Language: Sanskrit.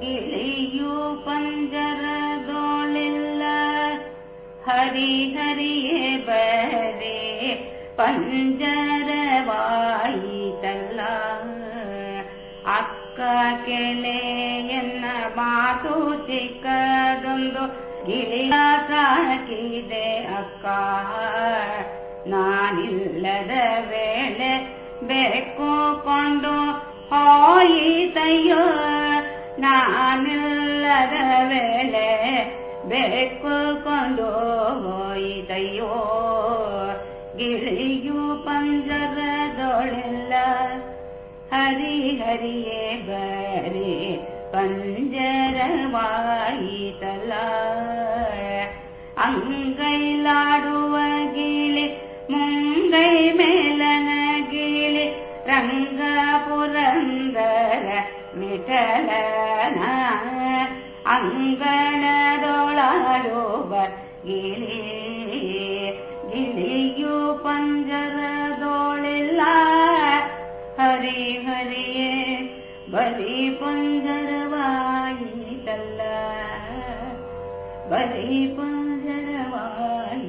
ಗಿಳಿಯು ಪಂಜರದೋಳಿಲ್ಲ ಹರಿ ಹರಿಯೇ ಬರೇ ಪಂಜರವಾಯಿತಲ್ಲ ಅಕ್ಕ ಕೆಳೆಯನ್ನ ಮಾತು ಚಿಕ್ಕದೊಂದು ಗಿಳಿಯ ಸಾಕಿದೆ ಅಕ್ಕ. ನಾನಿಲ್ಲದ ವೇಳೆ ಬೆಕ್ಕುಕೊಂಡು ಹೋಯಿತಯ್ಯೋ. ನಾನಿಲ್ಲದ ವೇಳೆ ಬೆಕ್ಕುಕೊಂಡು ಹೋಯಿತಯ್ಯೋ ಗಿಳಿಯು ಪಂಜರದೊಳೆಲ್ಲ ಹರಿ ಹರಿಯೇ ಬರಿ ಪಂಜರವಾಯಿತಲ್ಲ ಅಂಗೈಲಾಡುವ ಗಿಳಿ ಮುಂಗೈ ಮೇಲನ ಗಿಳಿ ರಂಗ ಪುರಂದರ ವಿಠಲನ ಅಂಗಣದೊಳಾಡುವ ಗಿಳಿ ಗಿಳಿಯು ಪಂಜರದೋಳಿಲ್ಲ ಹರಿ ಹರಿಯೇ ಬರೀ ಪಂಜರವಾಯಿತಲ್ಲ ಬರೀ ಪಂಜರವಾಯಿ